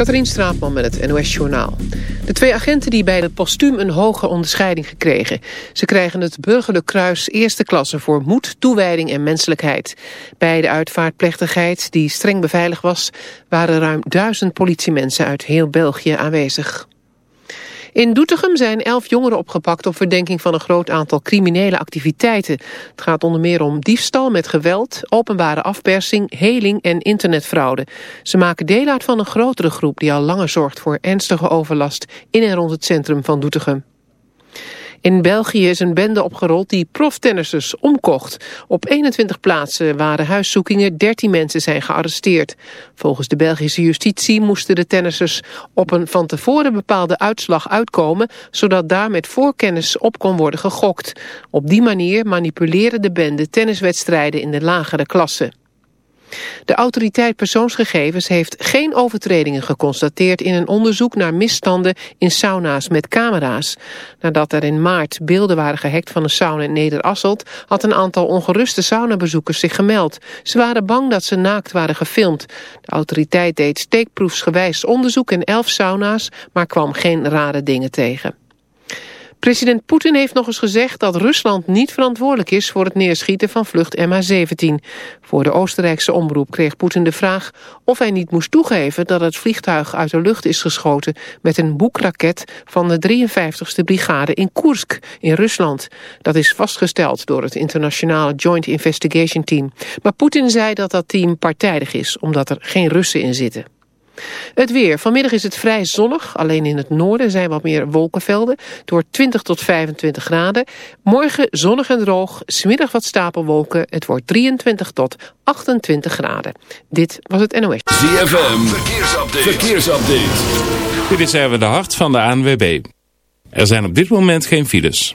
Katrien Straatman met het NOS Journaal. De twee agenten die bij de postuum een hoge onderscheiding gekregen. Ze krijgen het Burgerlijk Kruis eerste klasse voor moed, toewijding en menselijkheid. Bij de uitvaartplechtigheid, die streng beveiligd was... waren ruim duizend politiemensen uit heel België aanwezig. In Doetinchem zijn elf jongeren opgepakt op verdenking van een groot aantal criminele activiteiten. Het gaat onder meer om diefstal met geweld, openbare afpersing, heling en internetfraude. Ze maken deel uit van een grotere groep die al langer zorgt voor ernstige overlast in en rond het centrum van Doetinchem. In België is een bende opgerold die proftennissers omkocht. Op 21 plaatsen waren huiszoekingen, 13 mensen zijn gearresteerd. Volgens de Belgische justitie moesten de tennissers op een van tevoren bepaalde uitslag uitkomen, zodat daar met voorkennis op kon worden gegokt. Op die manier manipuleren de bende tenniswedstrijden in de lagere klassen. De autoriteit persoonsgegevens heeft geen overtredingen geconstateerd in een onderzoek naar misstanden in sauna's met camera's. Nadat er in maart beelden waren gehackt van een sauna in Nederasselt had een aantal ongeruste saunabezoekers zich gemeld. Ze waren bang dat ze naakt waren gefilmd. De autoriteit deed steekproefsgewijs onderzoek in elf sauna's, maar kwam geen rare dingen tegen. President Poetin heeft nog eens gezegd dat Rusland niet verantwoordelijk is voor het neerschieten van vlucht MH17. Voor de Oostenrijkse omroep kreeg Poetin de vraag of hij niet moest toegeven dat het vliegtuig uit de lucht is geschoten met een boekraket van de 53ste brigade in Koersk in Rusland. Dat is vastgesteld door het internationale Joint Investigation Team. Maar Poetin zei dat dat team partijdig is omdat er geen Russen in zitten. Het weer. Vanmiddag is het vrij zonnig. Alleen in het noorden zijn wat meer wolkenvelden. Door 20 tot 25 graden. Morgen zonnig en droog. Smiddag wat stapelwolken. Het wordt 23 tot 28 graden. Dit was het NOS. ZFM. Verkeersupdate. Verkeersupdate. Dit is even de hart van de ANWB. Er zijn op dit moment geen files.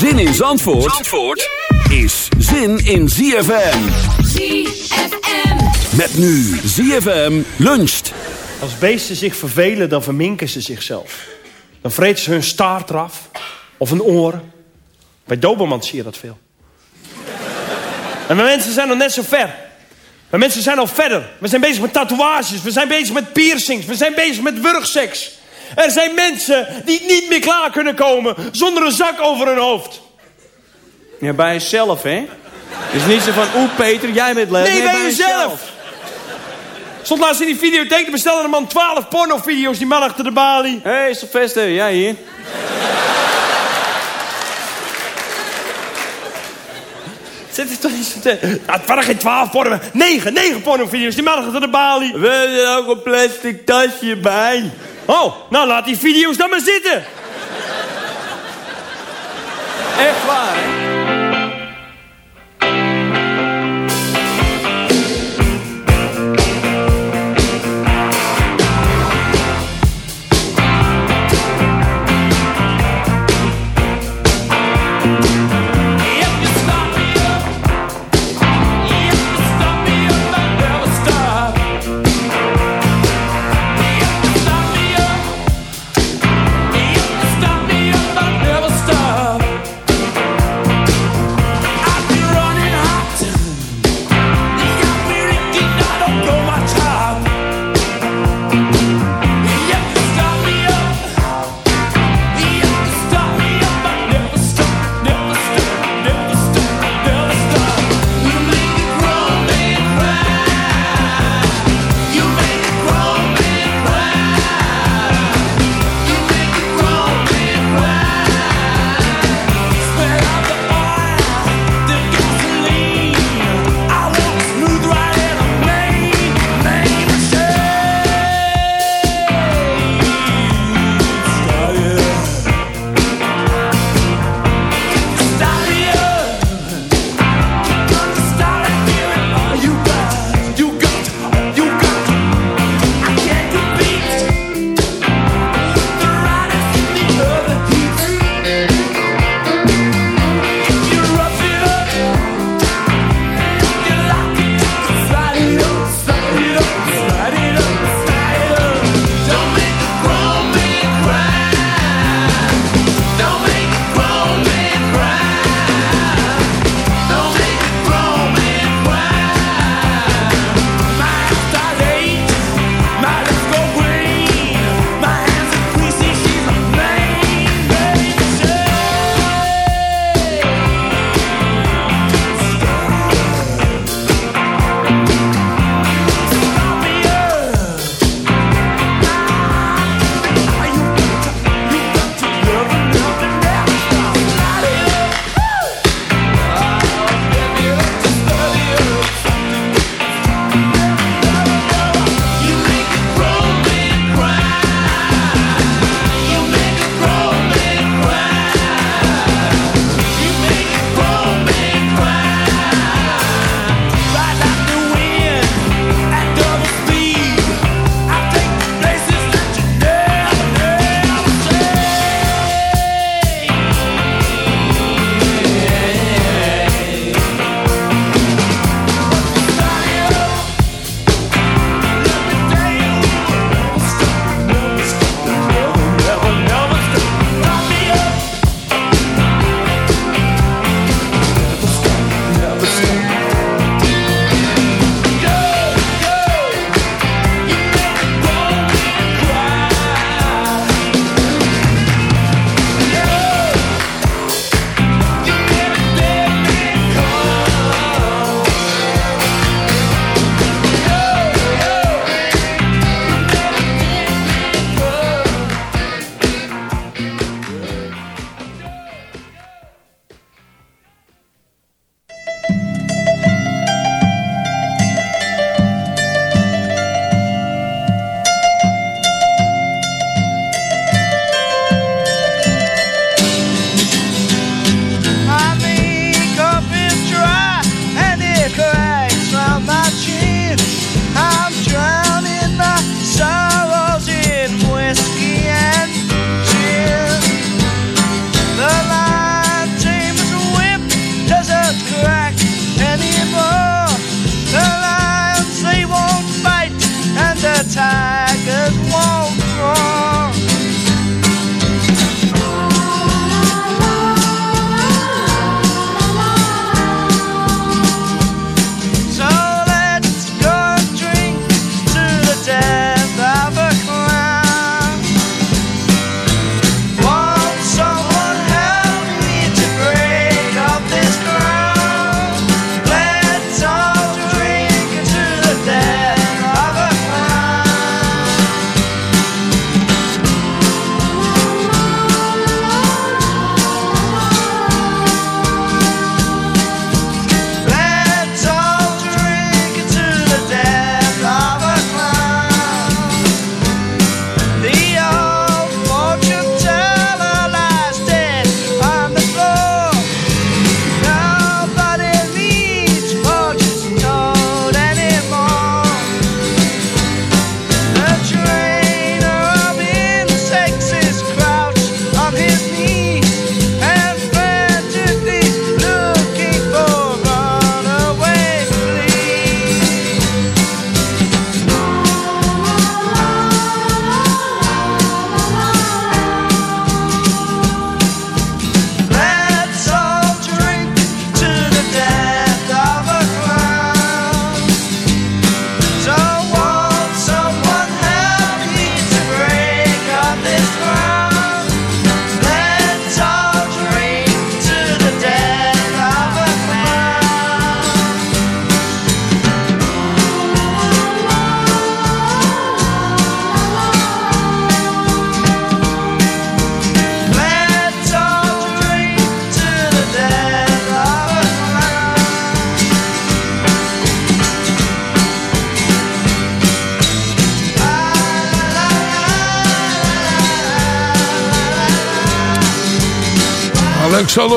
Zin in Zandvoort, Zandvoort is zin in ZFM. ZFM. Met nu ZFM luncht. Als beesten zich vervelen, dan verminken ze zichzelf. Dan vreten ze hun staart eraf. Of een oor. Bij Doberman zie je dat veel. en mensen zijn nog net zo ver. Wij mensen zijn al verder. We zijn bezig met tatoeages. We zijn bezig met piercings. We zijn bezig met wurgseks. Er zijn mensen die niet meer klaar kunnen komen zonder een zak over hun hoofd. Ja, bij jezelf, hè? Het is niet zo van, oeh Peter, jij bent leuk. Nee, bij jezelf. Stond laatst in die videotheek, er bestelde een man 12 pornovideo's, die man achter de balie. Hé, hey, Sylvester, jij hier? Zit er toch niet zo te... Het waren geen 12 porno... 9, 9 pornovideo's, die man achter de balie. We hebben er ook een plastic tasje bij. Oh, nou laat die video's dan maar zitten. Echt waar?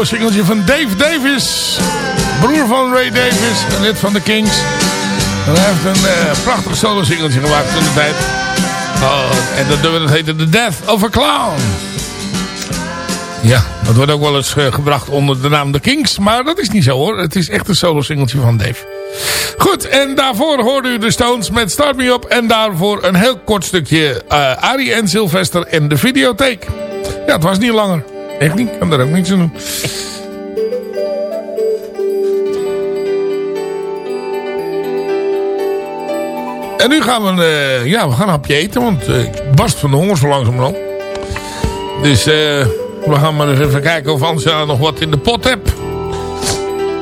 Singeltje van Dave Davis. Broer van Ray Davis, een lid van de Kings. En hij heeft een eh, prachtig solo singeltje gemaakt in de tijd. Oh, en dat nummer dat heette The Death of a Clown. Ja, dat wordt ook wel eens eh, gebracht onder de naam The Kings. Maar dat is niet zo hoor. Het is echt een solo singeltje van Dave. Goed, en daarvoor hoorde u de Stones met Start Me Up. En daarvoor een heel kort stukje eh Arie en Sylvester in de videotheek. Ja, het was niet langer. Echt niet, kan daar ook niets aan doen. En nu gaan we, eh, ja, we gaan een hapje eten, want eh, ik barst van de honger zo langzamerhand. Dus eh, we gaan maar eens even kijken of Angela nog wat in de pot hebt.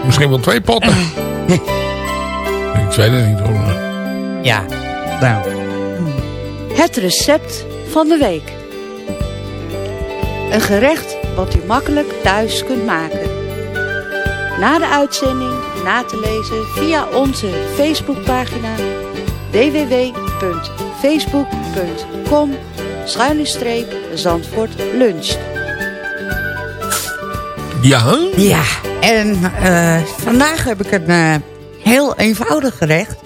Misschien wel twee potten. ik weet het niet hoor. Ja, nou. Het recept van de week. Een gerecht wat u makkelijk thuis kunt maken. Na de uitzending na te lezen via onze Facebookpagina www.facebook.com Zandvoort lunch. Ja? Ja, en eh, vandaag heb ik een eh, heel eenvoudig gerecht.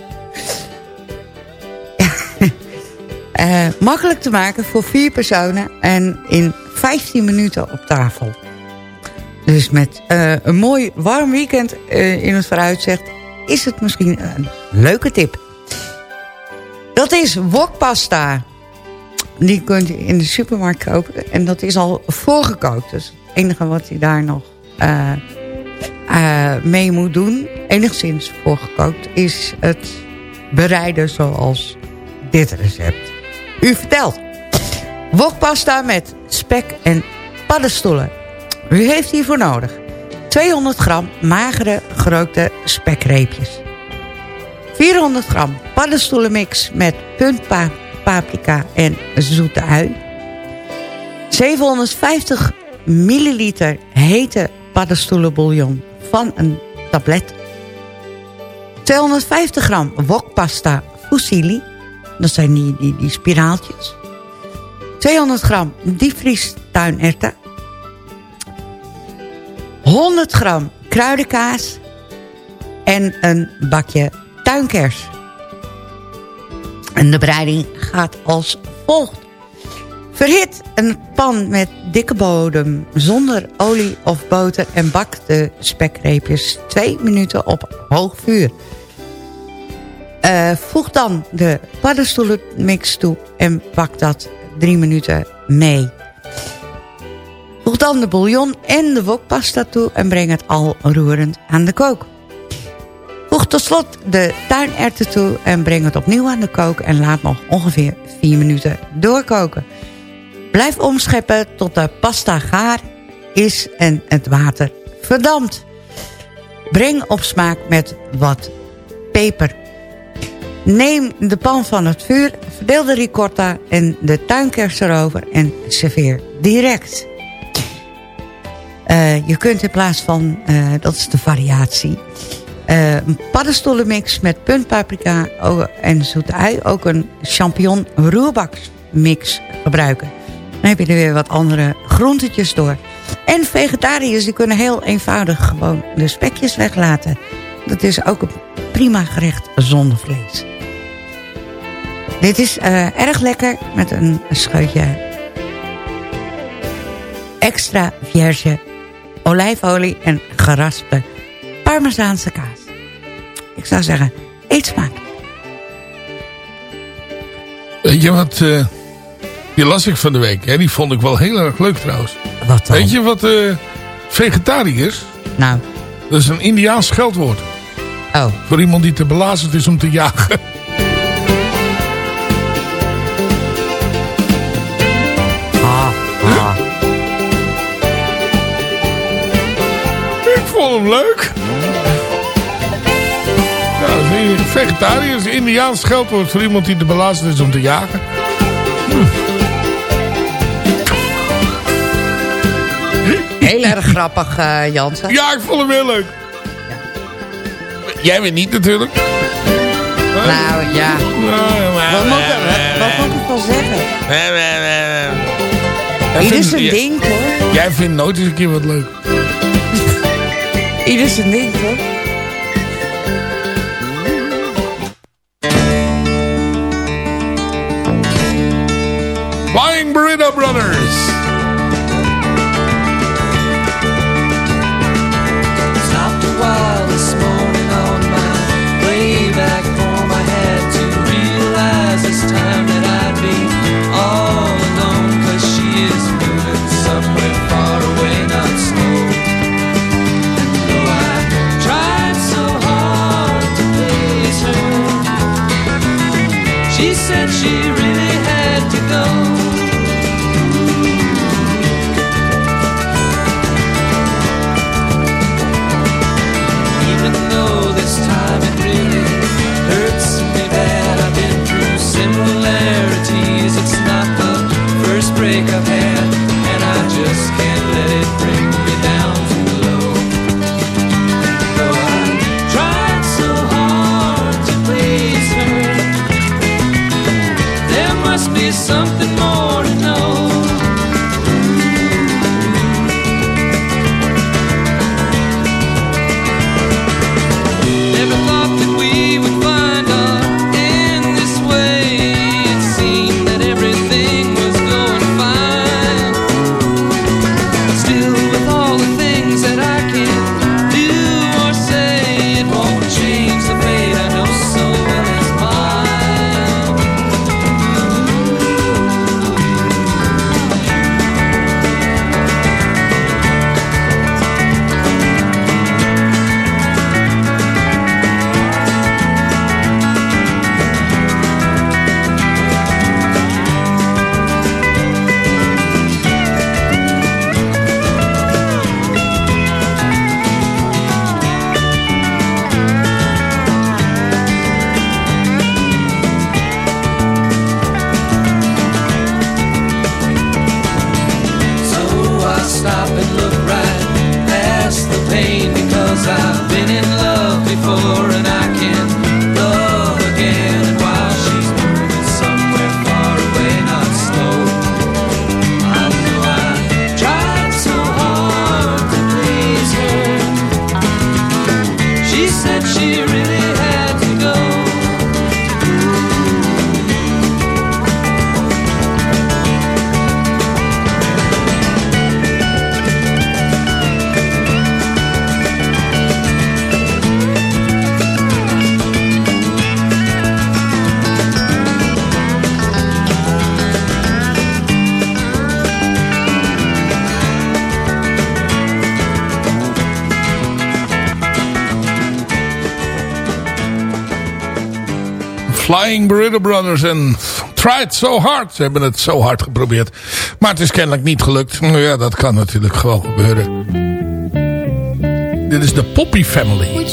Eh, makkelijk te maken voor vier personen en in 15 minuten op tafel. Dus met eh, een mooi warm weekend eh, in het vooruitzicht is het misschien een leuke tip. Dat is wokpasta. Die kunt u in de supermarkt kopen. En dat is al voorgekookt. Dus het enige wat u daar nog eh, mee moet doen, enigszins voorgekookt, is het bereiden zoals dit recept. U vertelt. Wokpasta met spek en paddenstoelen. U heeft hiervoor nodig 200 gram magere gerookte spekreepjes. 400 gram paddenstoelenmix met puntpa, paprika en zoete ui. 750 milliliter hete paddenstoelenbouillon van een tablet. 250 gram wokpasta fusilli. Dat zijn die, die, die spiraaltjes. 200 gram diepvries tuinerwten. 100 gram kruidenkaas. En een bakje tuinkers. En de bereiding gaat als volgt. Verhit een pan met dikke bodem zonder olie of boter... en bak de spekreepjes 2 minuten op hoog vuur. Eh, voeg dan de paddenstoelenmix toe en bak dat drie minuten mee. Voeg dan de bouillon en de wokpasta toe en breng het al roerend aan de kook. Voeg tot slot de tuinerwten toe en breng het opnieuw aan de kook... en laat nog ongeveer 4 minuten doorkoken. Blijf omscheppen tot de pasta gaar is en het water verdampt. Breng op smaak met wat peper. Neem de pan van het vuur, verdeel de ricotta en de tuinkers erover... en serveer direct. Uh, je kunt in plaats van, uh, dat is de variatie... Uh, een paddenstoelenmix met puntpaprika en zoete ui... ook een champignon roerbaksmix gebruiken. Dan heb je er weer wat andere groentetjes door. En vegetariërs die kunnen heel eenvoudig gewoon de spekjes weglaten. Dat is ook een prima gerecht zonder vlees. Dit is uh, erg lekker met een scheutje extra vierge olijfolie en geraspte parmezaanse kaas. Ik zou zeggen, eet smaak. Weet je wat, uh, die las ik van de week. Hè? Die vond ik wel heel erg leuk trouwens. Wat dan? Weet je wat uh, vegetariërs? Nou. Dat is een Indiaans scheldwoord. Oh. Voor iemand die te belazerd is om te jagen. hem leuk. Nou, zie je, vegetariërs, Indiaans scheldwoord voor iemand die te belazerd is om te jagen. Heel erg grappig, uh, Jansen. Ja, ik vond hem heel leuk. Jij weer niet natuurlijk. Nou, ja. Wat moet ik, wat moet ik wel zeggen? Ieder zijn ding, hoor. Jij vindt nooit eens een keer wat leuk. Ieder zijn ding, hoor. Flying Burrito Flying Burrito Brothers en Tried So Hard. Ze hebben het zo hard geprobeerd. Maar het is kennelijk niet gelukt. Nou ja, dat kan natuurlijk gewoon gebeuren. Dit is de Poppy Family.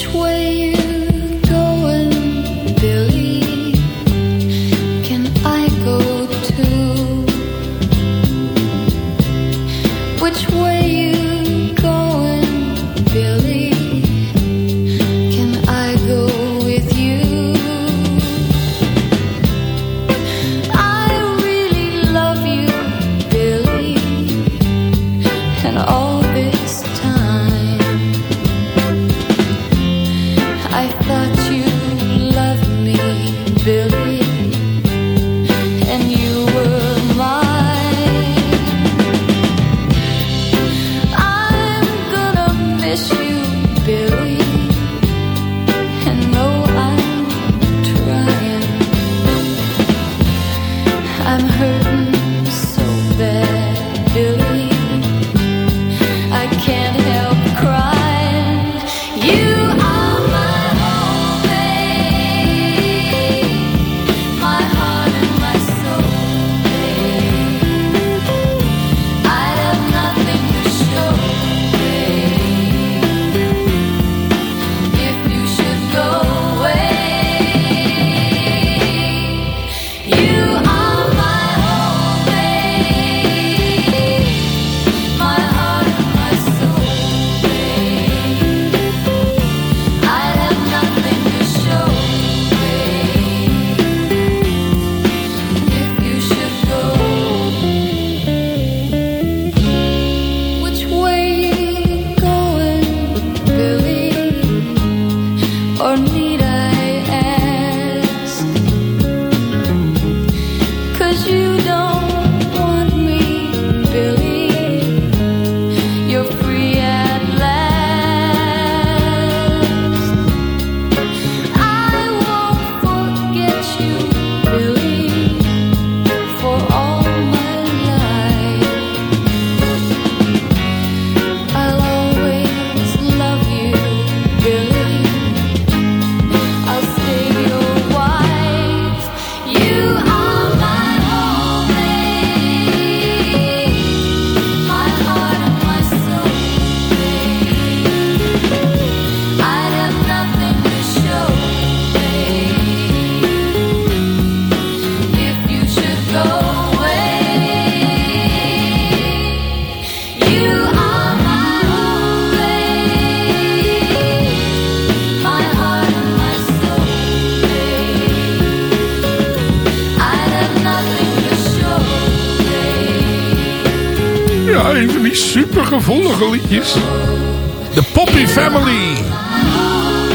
The Poppy Family.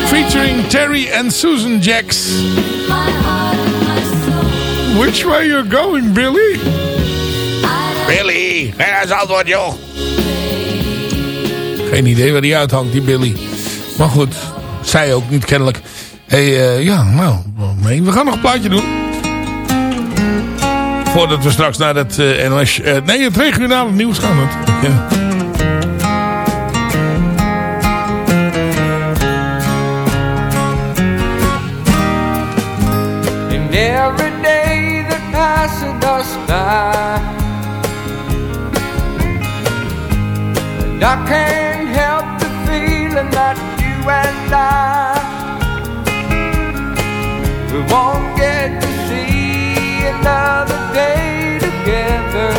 Featuring Terry and Susan Jacks. Which way you going, Billy? Billy, dat is antwoord, joh. Geen idee waar die uithangt, die Billy. Maar goed, zij ook niet kennelijk. hey, eh, ja, nou, nee, we gaan nog een plaatje doen. Voordat we straks naar het eh, NOS... eh, nee, het regionale nieuws gaan. Het, ja. Passes us And I can't help the feeling that you and I We won't get to see another day together.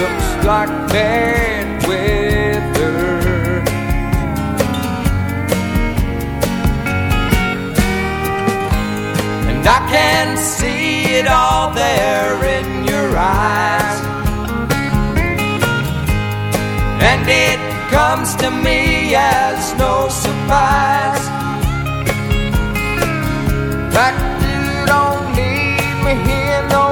Looks like bad weather. And I can see it all there in your eyes. And it comes to me as no surprise. Fact, you don't need me here no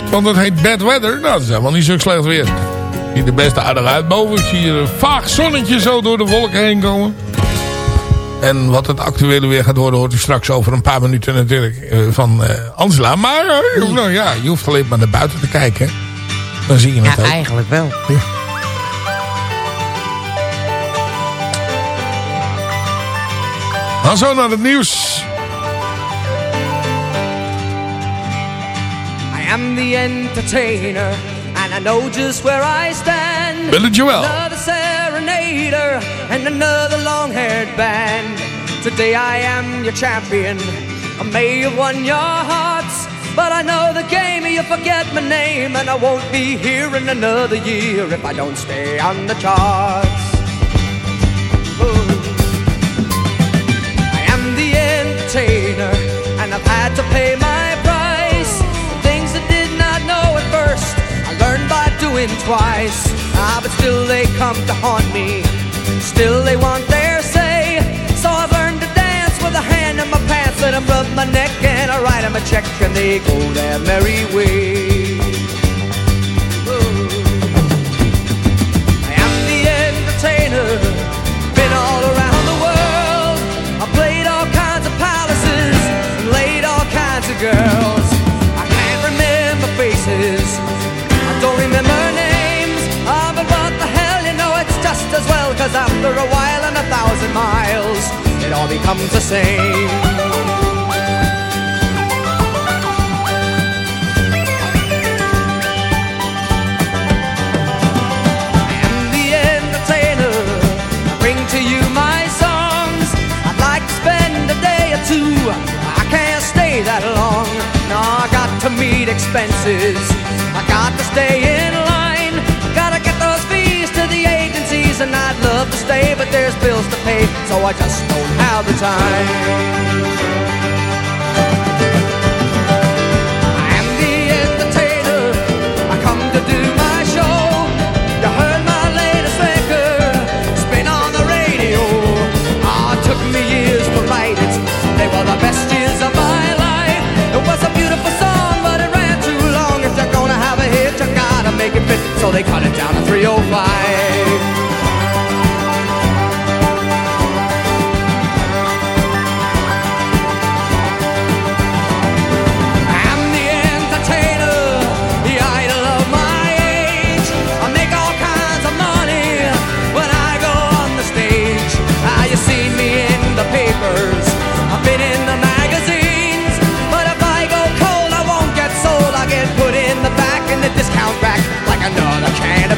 dat want het heet Bad Weather. Nou, dat is helemaal niet zo slecht weer. Ziet er best aardig uit boven. Ik zie hier een vaag zonnetje zo door de wolken heen komen. En wat het actuele weer gaat worden, hoort u straks over een paar minuten natuurlijk eh, van eh, Angela. Maar eh, nou, ja, je hoeft alleen maar naar buiten te kijken. Dan zie je het Ja, ook. eigenlijk wel. Dan zo naar het nieuws. The entertainer, and I know just where I stand. Billy Joel. Another serenader, and another long-haired band. Today I am your champion. I may have won your hearts, but I know the game. You forget my name, and I won't be here in another year if I don't stay on the charts. Ooh. I am the entertainer, and I've had to pay my twice. Ah, but still they come to haunt me. Still they want their say. So I've learned to dance with a hand in my pants, and I rub my neck and I write write 'em a check, and they go their merry way. Cause after a while and a thousand miles, it all becomes the same. I am the entertainer. I bring to you my songs. I'd like to spend a day or two. I can't stay that long. Now I got to meet expenses. I got to stay in and I'd love to stay, but there's bills to pay, so I just don't have the time. I am the entertainer. I come to do my show. You heard my latest record spin on the radio. Ah, took me years to write it. They were the best years of my life. It was a beautiful song, but it ran too long. If you're gonna have a hit, you gotta make it fit. So they cut it down to 305.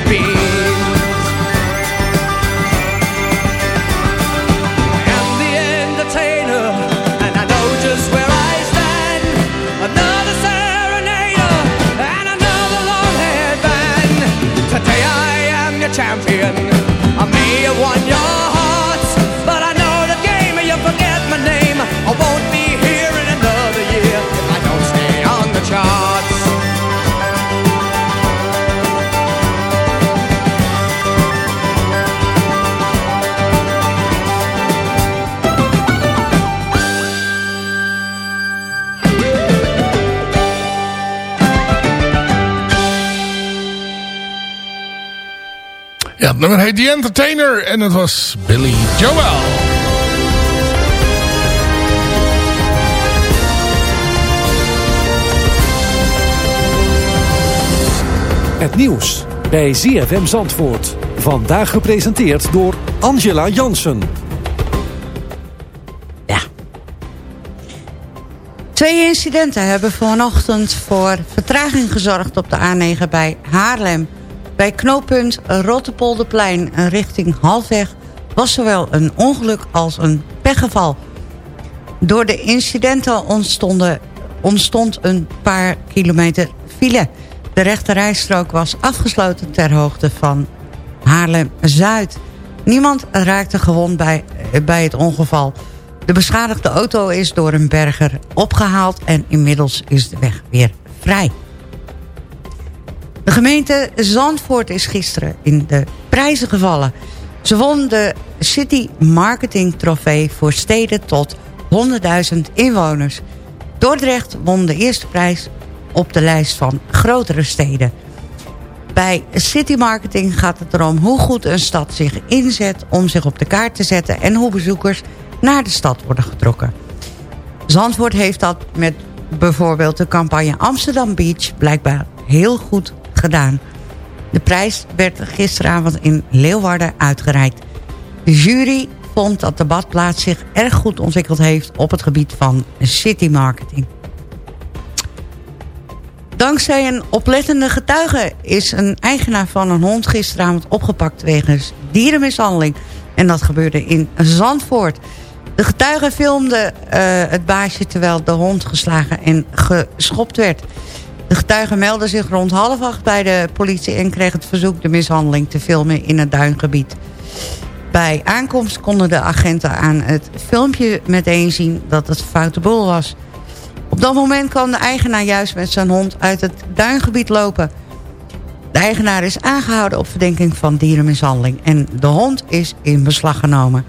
be. Ja, het nummer heet The Entertainer en het was Billy Joel. Het nieuws bij ZFM Zandvoort. Vandaag gepresenteerd door Angela Jansen. Twee incidenten hebben vanochtend voor vertraging gezorgd op de A9 bij Haarlem. Bij knooppunt Rottepolderplein richting Halfweg was zowel een ongeluk als een pechgeval. Door de incidenten ontstonden, ontstond een paar kilometer file. De rechterrijstrook was afgesloten ter hoogte van Haarlem-Zuid. Niemand raakte gewond bij, bij het ongeval. De beschadigde auto is door een berger opgehaald... en inmiddels is de weg weer vrij. De gemeente Zandvoort is gisteren in de prijzen gevallen. Ze won de City Marketing Trofee voor steden tot 100.000 inwoners. Dordrecht won de eerste prijs op de lijst van grotere steden. Bij City Marketing gaat het erom hoe goed een stad zich inzet... om zich op de kaart te zetten en hoe bezoekers naar de stad worden getrokken. Zandvoort heeft dat met bijvoorbeeld de campagne Amsterdam Beach... blijkbaar heel goed gedaan. De prijs werd gisteravond in Leeuwarden uitgereikt. De jury vond dat de badplaats zich erg goed ontwikkeld heeft... op het gebied van city marketing. Dankzij een oplettende getuige is een eigenaar van een hond gisteravond opgepakt wegens dierenmishandeling. En dat gebeurde in Zandvoort. De getuige filmde uh, het baasje terwijl de hond geslagen en geschopt werd. De getuige meldde zich rond half acht bij de politie en kreeg het verzoek de mishandeling te filmen in het duingebied. Bij aankomst konden de agenten aan het filmpje meteen zien dat het foute boel was. Op dat moment kwam de eigenaar juist met zijn hond uit het duingebied lopen. De eigenaar is aangehouden op verdenking van dierenmishandeling... en de hond is in beslag genomen.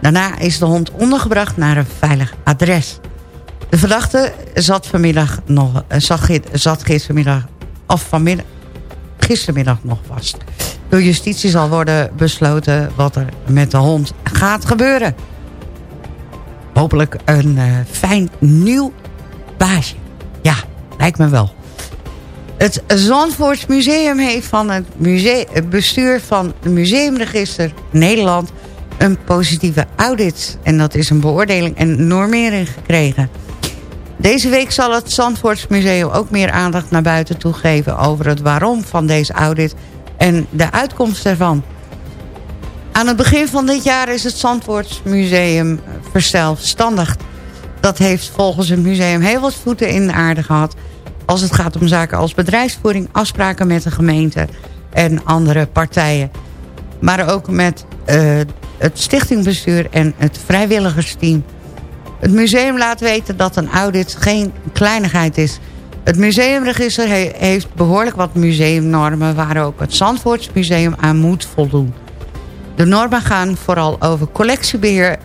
Daarna is de hond ondergebracht naar een veilig adres. De verdachte zat, vanmiddag nog, zat, zat gistermiddag, of vanmiddag, gistermiddag nog vast. Door justitie zal worden besloten wat er met de hond gaat gebeuren. Hopelijk een uh, fijn nieuw baasje. Ja, lijkt me wel. Het Zandvoorts Museum heeft van het, museum, bestuur van het Museumregister Nederland een positieve audit. En dat is een beoordeling en normering gekregen. Deze week zal het Zandvoorts Museum ook meer aandacht naar buiten toe geven... over het waarom van deze audit en de uitkomst ervan. Aan het begin van dit jaar is het Zandvoorts Museum verzelfstandigd. dat heeft volgens het museum heel wat voeten in de aarde gehad... als het gaat om zaken als bedrijfsvoering, afspraken met de gemeente... en andere partijen. Maar ook met uh, het stichtingbestuur en het vrijwilligersteam. Het museum laat weten dat een audit geen kleinigheid is... Het museumregister he heeft behoorlijk wat museumnormen... waar ook het Zandvoortsmuseum aan moet voldoen. De normen gaan vooral over collectiebeheer,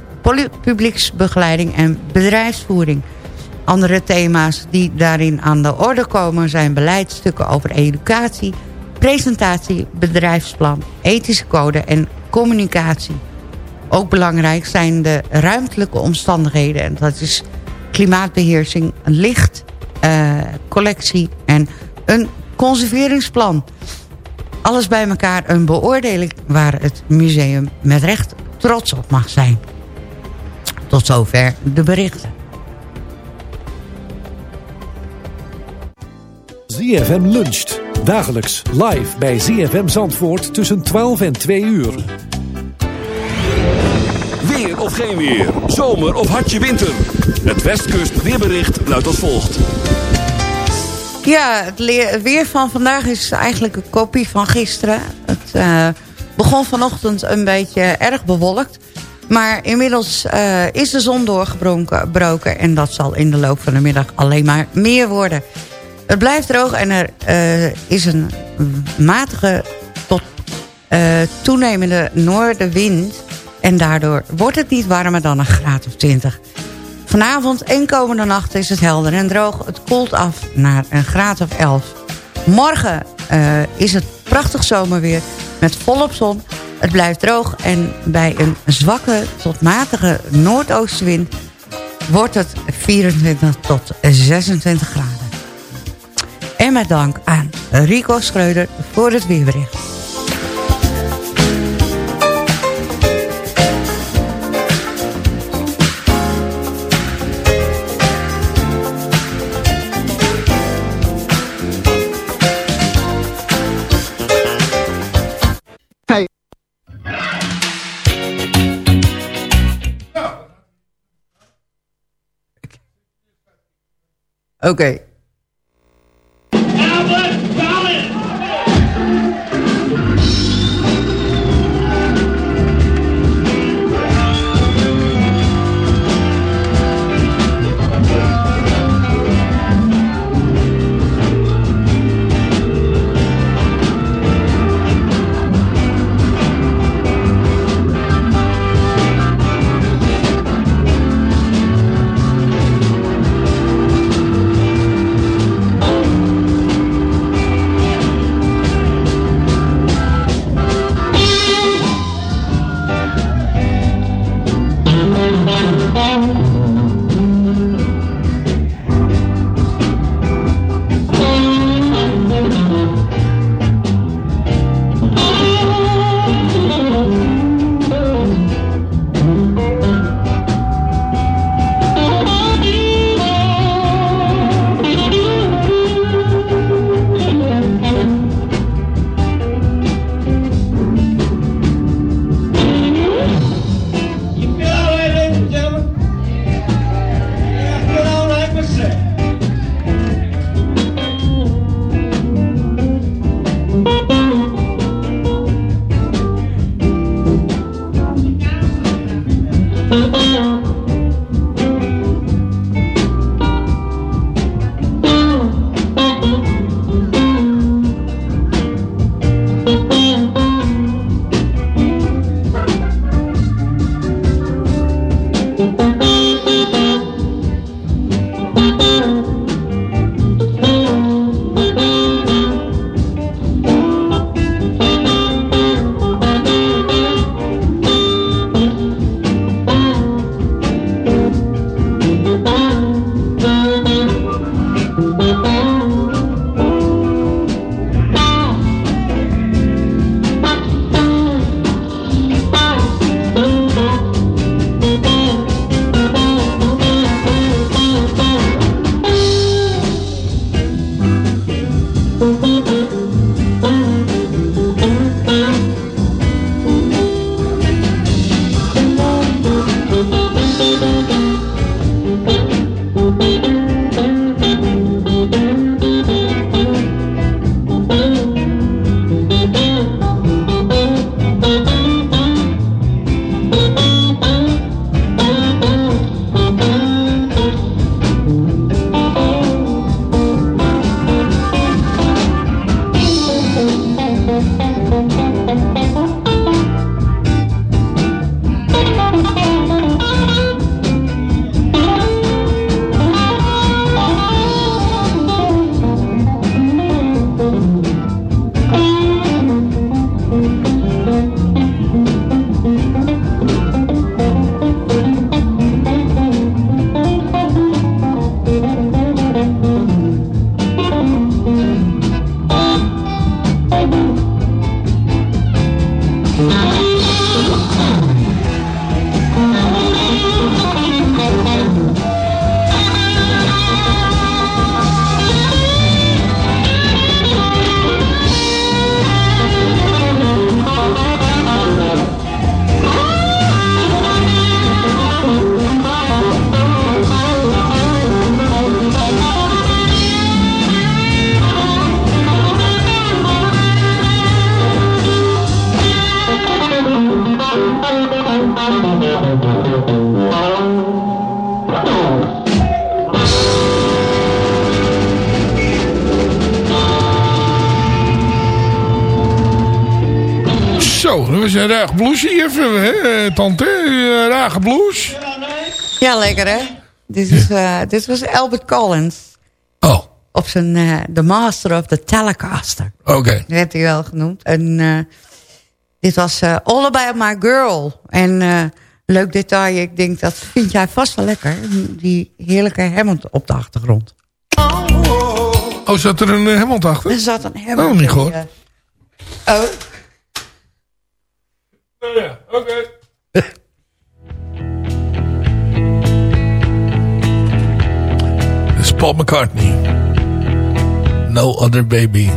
publieksbegeleiding en bedrijfsvoering. Andere thema's die daarin aan de orde komen... zijn beleidstukken over educatie, presentatie, bedrijfsplan... ethische code en communicatie. Ook belangrijk zijn de ruimtelijke omstandigheden... en dat is klimaatbeheersing, licht uh, collectie en een conserveringsplan. Alles bij elkaar een beoordeling waar het museum met recht trots op mag zijn. Tot zover de berichten. ZFM luncht. Dagelijks live bij ZFM Zandvoort tussen 12 en 2 uur. Of geen weer. Zomer of hartje winter. Het Westkust weerbericht luidt als volgt. Ja, het weer van vandaag is eigenlijk een kopie van gisteren. Het uh, begon vanochtend een beetje erg bewolkt. Maar inmiddels uh, is de zon doorgebroken. En dat zal in de loop van de middag alleen maar meer worden. Het blijft droog en er uh, is een matige tot toenemende noordenwind. En daardoor wordt het niet warmer dan een graad of 20. Vanavond en komende nacht is het helder en droog. Het koelt af naar een graad of 11. Morgen uh, is het prachtig zomerweer met volop zon. Het blijft droog en bij een zwakke tot matige noordoostenwind... wordt het 24 tot 26 graden. En met dank aan Rico Schreuder voor het weerbericht. Oké. Okay. Tante? Een rage blouse. Ja, lekker hè? Dit, is, eh, dit was Albert Collins. Oh. Op zijn eh, The Master of the Telecaster. Oké. Dat werd hij wel genoemd. En eh, dit was eh, All About My Girl. En eh, leuk detail, ik denk dat vind jij vast wel lekker. Die heerlijke Hammond op de achtergrond. Oh, zat er een uh, Hammond achter? Er zat een Hammond Oh, niet gehoord. ja. Oh, Nou ja, oké. Paul McCartney. No Other Baby.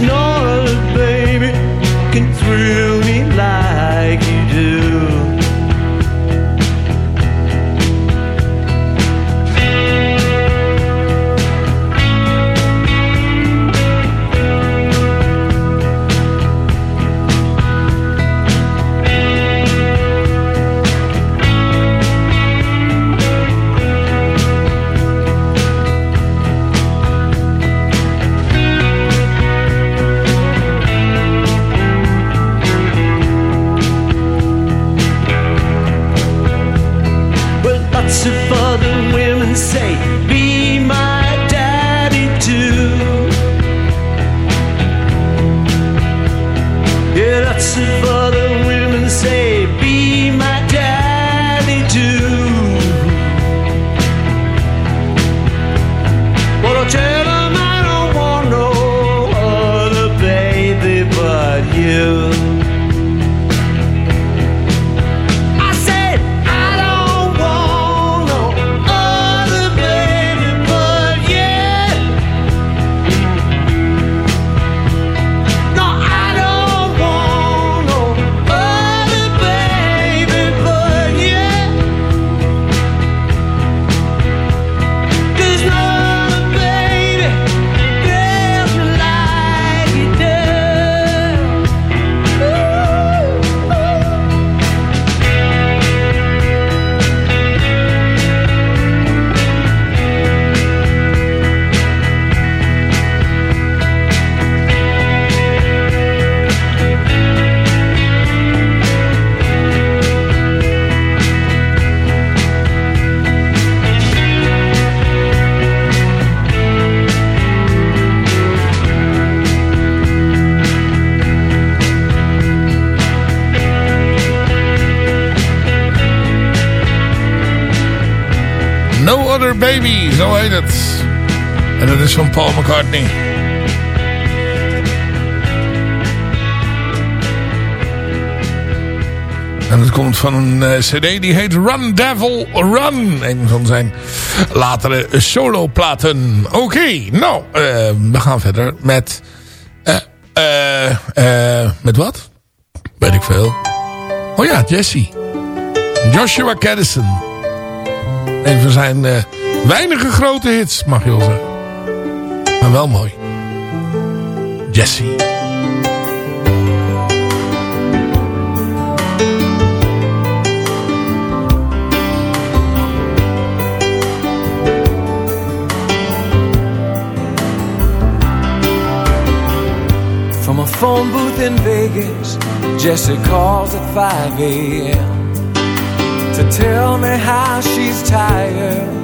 Norris, baby, can thrill. Baby, zo heet het. En dat is van Paul McCartney. En het komt van een eh, cd die heet Run Devil Run. Een van zijn latere soloplaten. Oké, nou, eh, we gaan verder met... eh met wat? Weet ik veel. Oh ja, Jesse. Joshua Caddison. Een van zijn weinige grote hits, mag je zeggen. Maar wel mooi. Jessie. From a phone booth in Vegas, Jesse calls at 5 a.m. to tell me how she's tired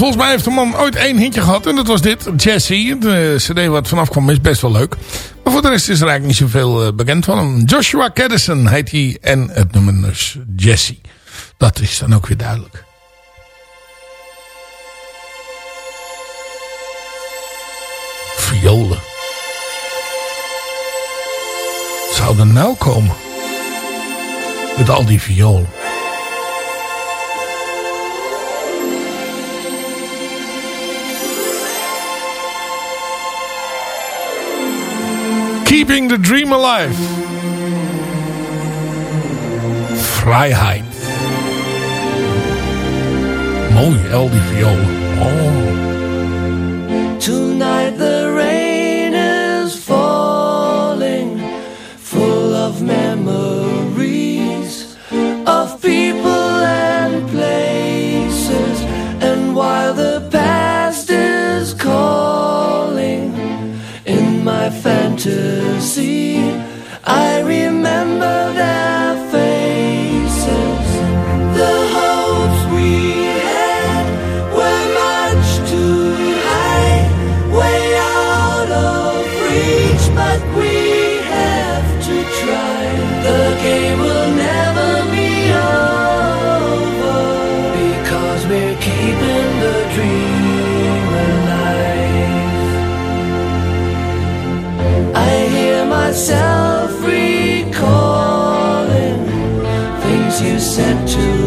Volgens mij heeft de man ooit één hintje gehad. En dat was dit, Jesse. De cd wat vanaf kwam is best wel leuk. Maar voor de rest is er eigenlijk niet zoveel eh, bekend van hem. Joshua Caddison heet hij. En het nummer dus Jesse. Dat is dan ook weer duidelijk. Violen. Zou er nou komen? Met al die violen. Keeping the Dream Alive. Vrijheid. Mooi, al die violen. Oh. Tonight the I remember their faces. The hopes we had were much too high, way out of reach, but we have to try. The game will never be over because we're keeping the dream alive. I hear myself you said to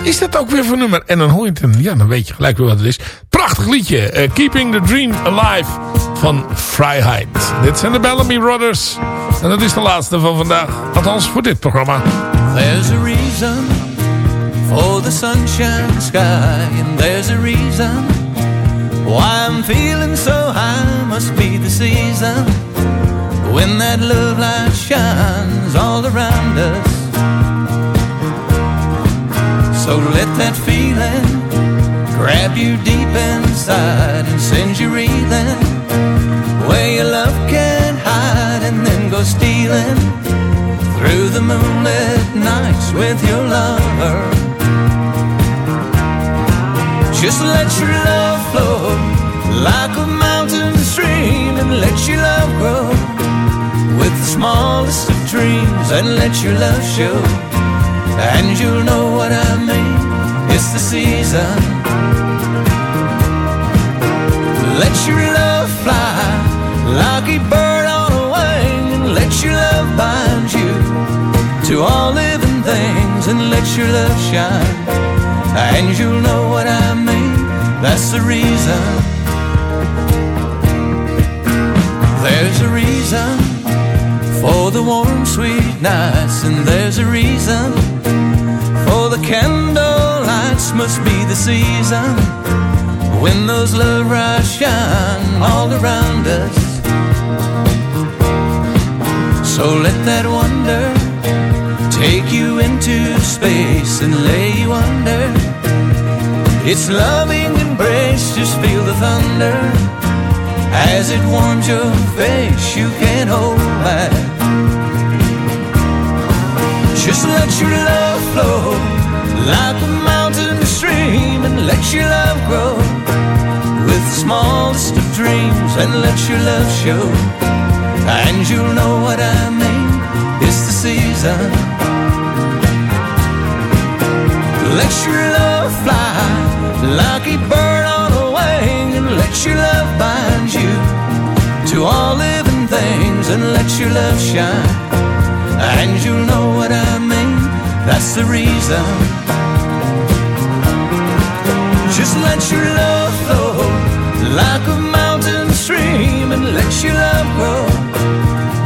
wat is dat ook weer voor nummer? En dan hoor het en ja, dan weet je gelijk weer wat het is. Prachtig liedje. eh, Keeping the Dream Alive van Vrijheid. Dit zijn de Bellamy Brothers. En dat is de laatste van vandaag. Althans, voor dit programma. There's a reason for the sunshine sky, and there's a reason why I'm feeling so high. Must be the season when that love light shines all around us. So let that feeling grab you deep inside and send you reeling where your love can't hide, and then go stealing through the moonlit nights with your lover. Just let your love flow like a mountain stream, and let your love grow with the smallest of dreams, and let your love show, and you'll know what I mean. It's the season. Let your love fly like a bird on a wing, and let your love bind you to all living things, and let your love shine, and you'll know what I mean. That's the reason. There's a reason for the warm, sweet nights, and there's a reason for the candle lights. Must be the season when those love lights shine all around us. So let that wonder take you into space and lay you under. Its loving embrace, just feel the thunder as it warms your face. You can't hold back. Just let your love flow like a mountain stream and let your love grow with the smallest of dreams and let your love show. And you'll know what I mean. It's the season. Let your love fly like a bird on a wing and let your love bind you to all living things and let your love shine. And you'll know what I. That's the reason. Just let your love flow like a mountain stream and let your love grow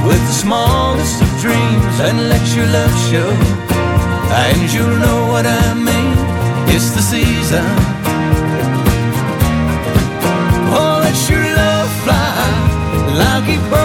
with the smallest of dreams and let your love show. And you'll know what I mean. It's the season. Oh, let your love fly like a bird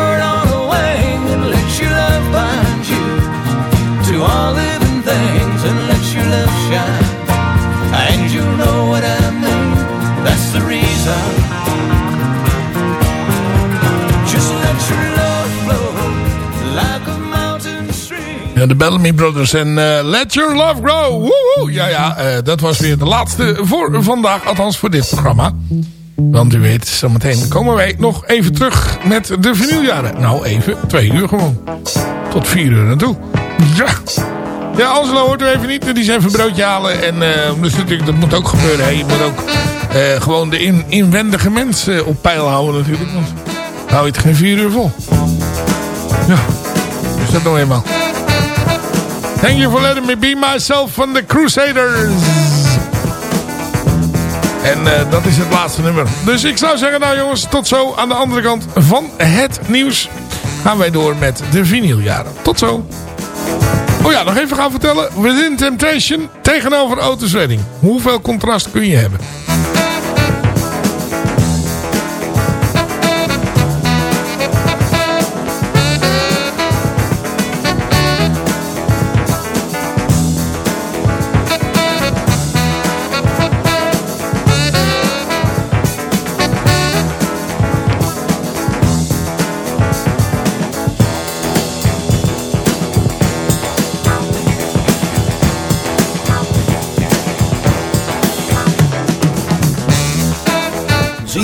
De Bellamy Brothers en eh, Let Your Love Grow. Woehoe. Ja, ja, eh, dat was weer de laatste voor vandaag. Althans voor dit programma. Want u weet, zometeen komen wij nog even terug met de vinyljaren. Nou, even. Twee uur gewoon. Tot vier uur naartoe. Ja. Ja, Angelo hoort u even niet. Die zijn even broodje halen. En eh, dus natuurlijk, dat moet ook gebeuren. Hè. Je moet ook gewoon de in, inwendige mensen op peil houden natuurlijk. Want hou je het geen vier uur vol. Ja, is dat nou eenmaal. Thank you for letting me be myself van de Crusaders. En eh, dat is het laatste nummer. Dus ik zou zeggen, nou jongens, tot zo aan de andere kant van het nieuws. Gaan wij door met de vinyljaren. Tot zo. Oh ja, nog even gaan vertellen. Within Temptation tegenover Otis Redding. Hoeveel contrast kun je hebben?